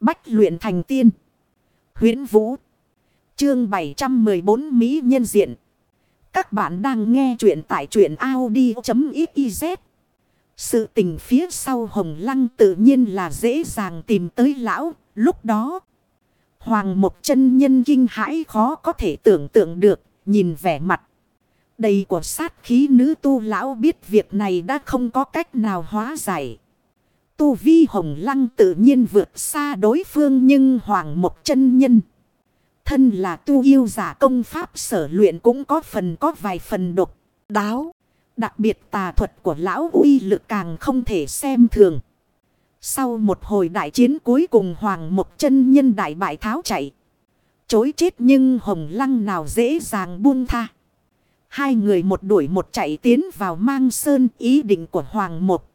Bách luyện thành tiên. huyễn Vũ. Chương 714 Mỹ nhân diện. Các bạn đang nghe truyện tại truyện Audi.xyz. Sự tình phía sau hồng lăng tự nhiên là dễ dàng tìm tới lão. Lúc đó, Hoàng một chân nhân kinh hãi khó có thể tưởng tượng được, nhìn vẻ mặt. Đầy của sát khí nữ tu lão biết việc này đã không có cách nào hóa giải. Tu vi hồng lăng tự nhiên vượt xa đối phương nhưng hoàng một chân nhân. Thân là tu yêu giả công pháp sở luyện cũng có phần có vài phần độc, đáo. Đặc biệt tà thuật của lão uy lực càng không thể xem thường. Sau một hồi đại chiến cuối cùng hoàng một chân nhân đại bại tháo chạy. Chối chết nhưng hồng lăng nào dễ dàng buông tha. Hai người một đuổi một chạy tiến vào mang sơn ý định của hoàng một.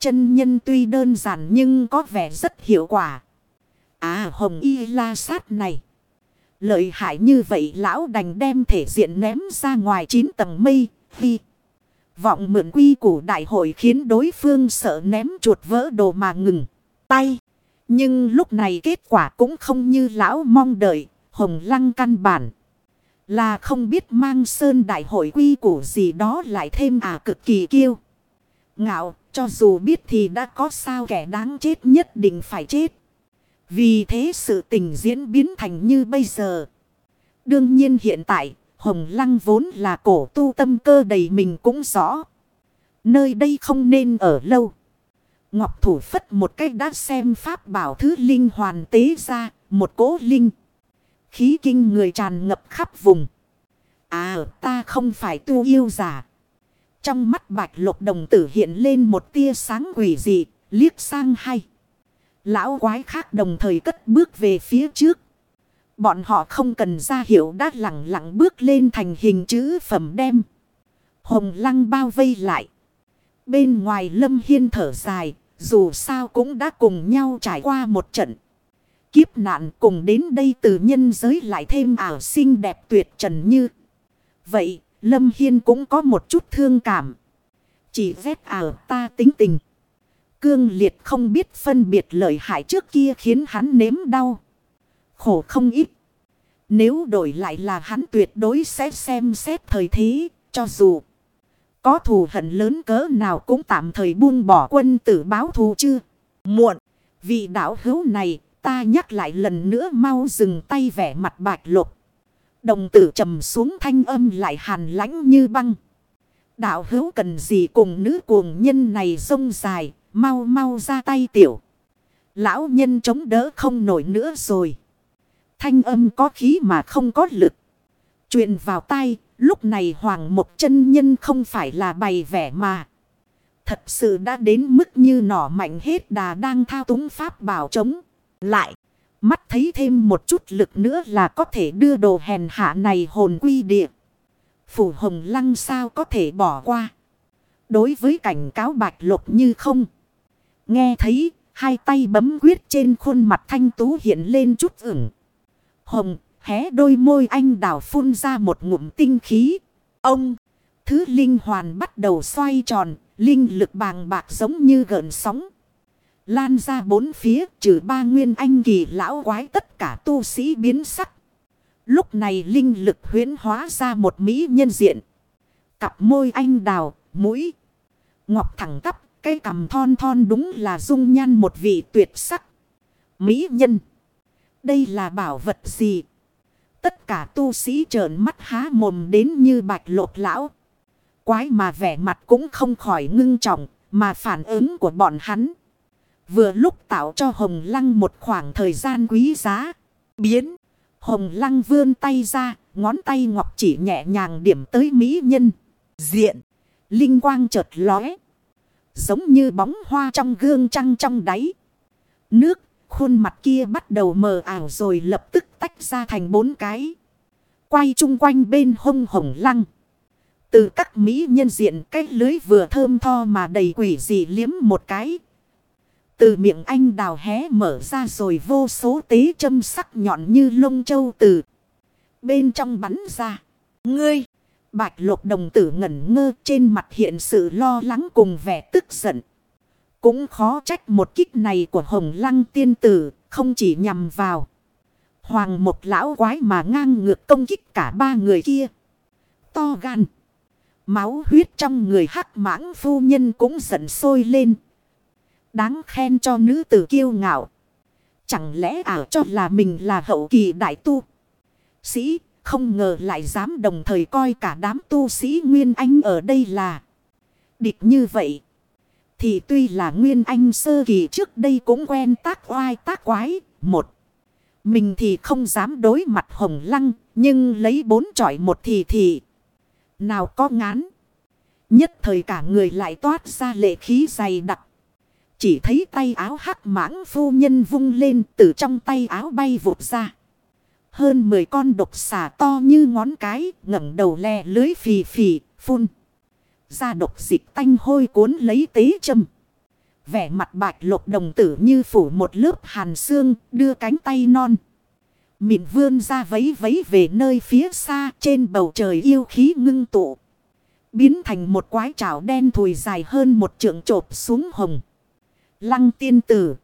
Chân nhân tuy đơn giản nhưng có vẻ rất hiệu quả. À hồng y la sát này. Lợi hại như vậy, lão đành đem thể diện ném ra ngoài chín tầng mây. Vì vọng mượn quy củ đại hội khiến đối phương sợ ném chuột vỡ đồ mà ngừng tay. Nhưng lúc này kết quả cũng không như lão mong đợi. Hồng lăng căn bản. Là không biết mang sơn đại hội quy củ gì đó lại thêm à cực kỳ kiêu. Ngạo cho dù biết thì đã có sao kẻ đáng chết nhất định phải chết. Vì thế sự tình diễn biến thành như bây giờ. Đương nhiên hiện tại, Hồng Lăng vốn là cổ tu tâm cơ đầy mình cũng rõ. Nơi đây không nên ở lâu. Ngọc Thủ Phất một cách đã xem pháp bảo thứ linh hoàn tế ra, một cố linh. Khí kinh người tràn ngập khắp vùng. À ta không phải tu yêu giả. Trong mắt bạch lục đồng tử hiện lên một tia sáng quỷ dị, liếc sang hay. Lão quái khác đồng thời cất bước về phía trước. Bọn họ không cần ra hiệu đã lặng lặng bước lên thành hình chữ phẩm đem. Hồng lăng bao vây lại. Bên ngoài lâm hiên thở dài, dù sao cũng đã cùng nhau trải qua một trận. Kiếp nạn cùng đến đây từ nhân giới lại thêm ảo xinh đẹp tuyệt trần như. Vậy, Lâm Hiên cũng có một chút thương cảm. Chỉ vét ảo ta tính tình. Cương liệt không biết phân biệt lợi hại trước kia khiến hắn nếm đau. Khổ không ít. Nếu đổi lại là hắn tuyệt đối sẽ xem xét thời thế, cho dù có thù hận lớn cỡ nào cũng tạm thời buông bỏ quân tử báo thù chưa. Muộn, vị đảo hữu này ta nhắc lại lần nữa mau dừng tay vẻ mặt bạch lục. Đồng tử trầm xuống thanh âm lại hàn lãnh như băng. Đạo hữu cần gì cùng nữ cuồng nhân này rông dài, mau mau ra tay tiểu. Lão nhân chống đỡ không nổi nữa rồi. Thanh âm có khí mà không có lực. Chuyện vào tay, lúc này hoàng một chân nhân không phải là bày vẻ mà. Thật sự đã đến mức như nỏ mạnh hết đà đang thao túng pháp bảo chống. Lại, mắt thấy thêm một chút lực nữa là có thể đưa đồ hèn hạ này hồn quy địa. Phủ hồng lăng sao có thể bỏ qua. Đối với cảnh cáo bạch lục như không. Nghe thấy, hai tay bấm quyết trên khuôn mặt thanh tú hiện lên chút ửng. Hồng, hé đôi môi anh đào phun ra một ngụm tinh khí. Ông, thứ linh hoàn bắt đầu xoay tròn, linh lực bàng bạc giống như gợn sóng. Lan ra bốn phía trừ ba nguyên anh kỳ lão quái tất cả tu sĩ biến sắc. Lúc này linh lực huyến hóa ra một mỹ nhân diện. Cặp môi anh đào, mũi. Ngọc thẳng tắp, cây cằm thon thon đúng là dung nhan một vị tuyệt sắc. Mỹ nhân. Đây là bảo vật gì? Tất cả tu sĩ trợn mắt há mồm đến như bạch lột lão. Quái mà vẻ mặt cũng không khỏi ngưng trọng, mà phản ứng của bọn hắn. Vừa lúc tạo cho Hồng Lăng một khoảng thời gian quý giá. Biến. Hồng Lăng vươn tay ra. Ngón tay ngọc chỉ nhẹ nhàng điểm tới mỹ nhân. Diện. Linh quang chợt lóe. Giống như bóng hoa trong gương trăng trong đáy. Nước. Khuôn mặt kia bắt đầu mờ ảo rồi lập tức tách ra thành bốn cái. Quay chung quanh bên hông hồng lăng. Từ các mỹ nhân diện cái lưới vừa thơm tho mà đầy quỷ dị liếm một cái từ miệng anh đào hé mở ra rồi vô số tế châm sắc nhọn như lông châu từ. Bên trong bắn ra. Ngươi! Bạch lục đồng tử ngẩn ngơ trên mặt hiện sự lo lắng cùng vẻ tức giận. Cũng khó trách một kích này của hồng lăng tiên tử. không chỉ nhằm vào. Hoàng một lão quái mà ngang ngược công kích cả ba người kia. To gan. Máu huyết trong người hắc mãng phu nhân cũng giận sôi lên. Đáng khen cho nữ tử kiêu ngạo. Chẳng lẽ ảo cho là mình là hậu kỳ đại tu. Sĩ, không ngờ lại dám đồng thời coi cả đám tu sĩ Nguyên Anh ở đây là địch như vậy. Thì tuy là Nguyên Anh sơ kỳ trước đây cũng quen tác oai tác quái. Một. Mình thì không dám đối mặt hồng lăng. Nhưng lấy bốn trọi một thì thì. Nào có ngán. Nhất thời cả người lại toát ra lệ khí dày đặc. Chỉ thấy tay áo hắc mãng phu nhân vung lên, từ trong tay áo bay vụt ra. Hơn 10 con độc xà to như ngón cái, ngẩng đầu le lưới phì phì, phun. Ra độc dịch tanh hôi cuốn lấy tế châm. Vẻ mặt bạch lục đồng tử như phủ một lớp hàn xương, đưa cánh tay non. Mịn vươn ra vấy vấy về nơi phía xa, trên bầu trời yêu khí ngưng tụ. Biến thành một quái trảo đen thùi dài hơn một trượng trộp xuống hồng. Lăng tiên tử.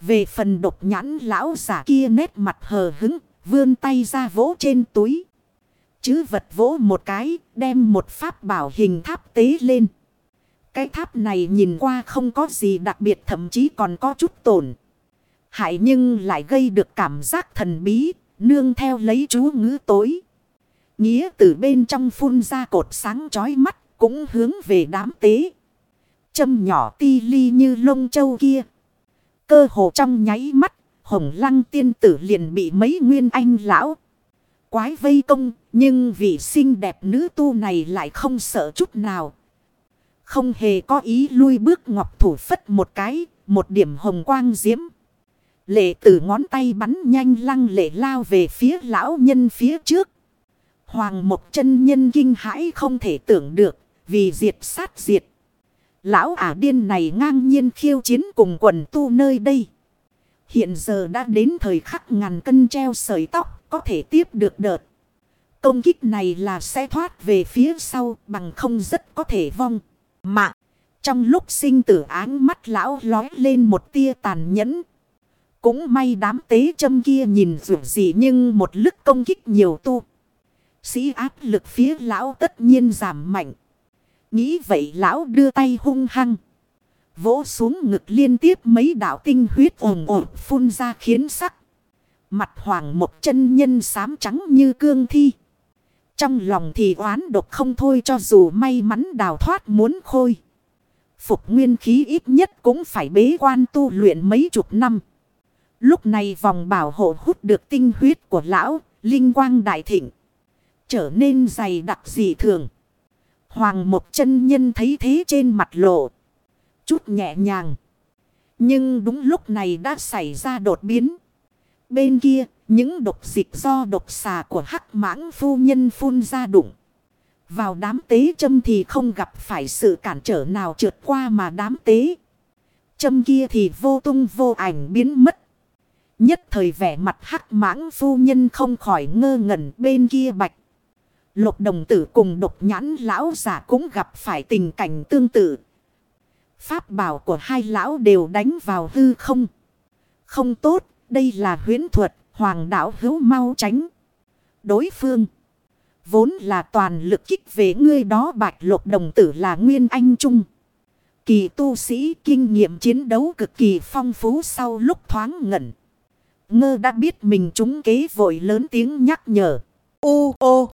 Về phần độc nhãn lão giả kia nét mặt hờ hứng, vươn tay ra vỗ trên túi. Chứ vật vỗ một cái, đem một pháp bảo hình tháp tế lên. Cái tháp này nhìn qua không có gì đặc biệt thậm chí còn có chút tổn. Hại nhưng lại gây được cảm giác thần bí, nương theo lấy chú ngữ tối. Nghĩa từ bên trong phun ra cột sáng chói mắt, cũng hướng về đám tế. Châm nhỏ ti ly như lông châu kia. Cơ hồ trong nháy mắt, hồng lăng tiên tử liền bị mấy nguyên anh lão. Quái vây công, nhưng vị xinh đẹp nữ tu này lại không sợ chút nào. Không hề có ý lui bước ngọc thủ phất một cái, một điểm hồng quang diễm. Lệ tử ngón tay bắn nhanh lăng lệ lao về phía lão nhân phía trước. Hoàng một chân nhân kinh hãi không thể tưởng được, vì diệt sát diệt. Lão ả điên này ngang nhiên khiêu chiến cùng quần tu nơi đây. Hiện giờ đã đến thời khắc ngàn cân treo sợi tóc, có thể tiếp được đợt. Công kích này là sẽ thoát về phía sau bằng không rất có thể vong. Mạng. Trong lúc sinh tử áng mắt lão lói lên một tia tàn nhẫn. Cũng may đám tế châm kia nhìn dù gì nhưng một lức công kích nhiều tu. Sĩ áp lực phía lão tất nhiên giảm mạnh. Nghĩ vậy lão đưa tay hung hăng. Vỗ xuống ngực liên tiếp mấy đạo tinh huyết ồn ồn phun ra khiến sắc. Mặt hoàng một chân nhân xám trắng như cương thi. Trong lòng thì oán độc không thôi cho dù may mắn đào thoát muốn khôi. Phục nguyên khí ít nhất cũng phải bế quan tu luyện mấy chục năm. Lúc này vòng bảo hộ hút được tinh huyết của lão, linh quang đại thịnh. Trở nên dày đặc dị thường. Hoàng một chân nhân thấy thế trên mặt lộ. Chút nhẹ nhàng. Nhưng đúng lúc này đã xảy ra đột biến. Bên kia, những độc dịch do độc xà của hắc mãng phu nhân phun ra đụng. Vào đám tế châm thì không gặp phải sự cản trở nào trượt qua mà đám tế. Châm kia thì vô tung vô ảnh biến mất. Nhất thời vẻ mặt hắc mãng phu nhân không khỏi ngơ ngẩn bên kia bạch. Lục đồng tử cùng độc nhãn lão giả cũng gặp phải tình cảnh tương tự. Pháp bảo của hai lão đều đánh vào hư không. Không tốt, đây là huyến thuật, hoàng đạo hữu mau tránh. Đối phương. Vốn là toàn lực kích về ngươi đó bạch lục đồng tử là nguyên anh trung. Kỳ tu sĩ kinh nghiệm chiến đấu cực kỳ phong phú sau lúc thoáng ngẩn. Ngơ đã biết mình trúng kế vội lớn tiếng nhắc nhở. Ô ô!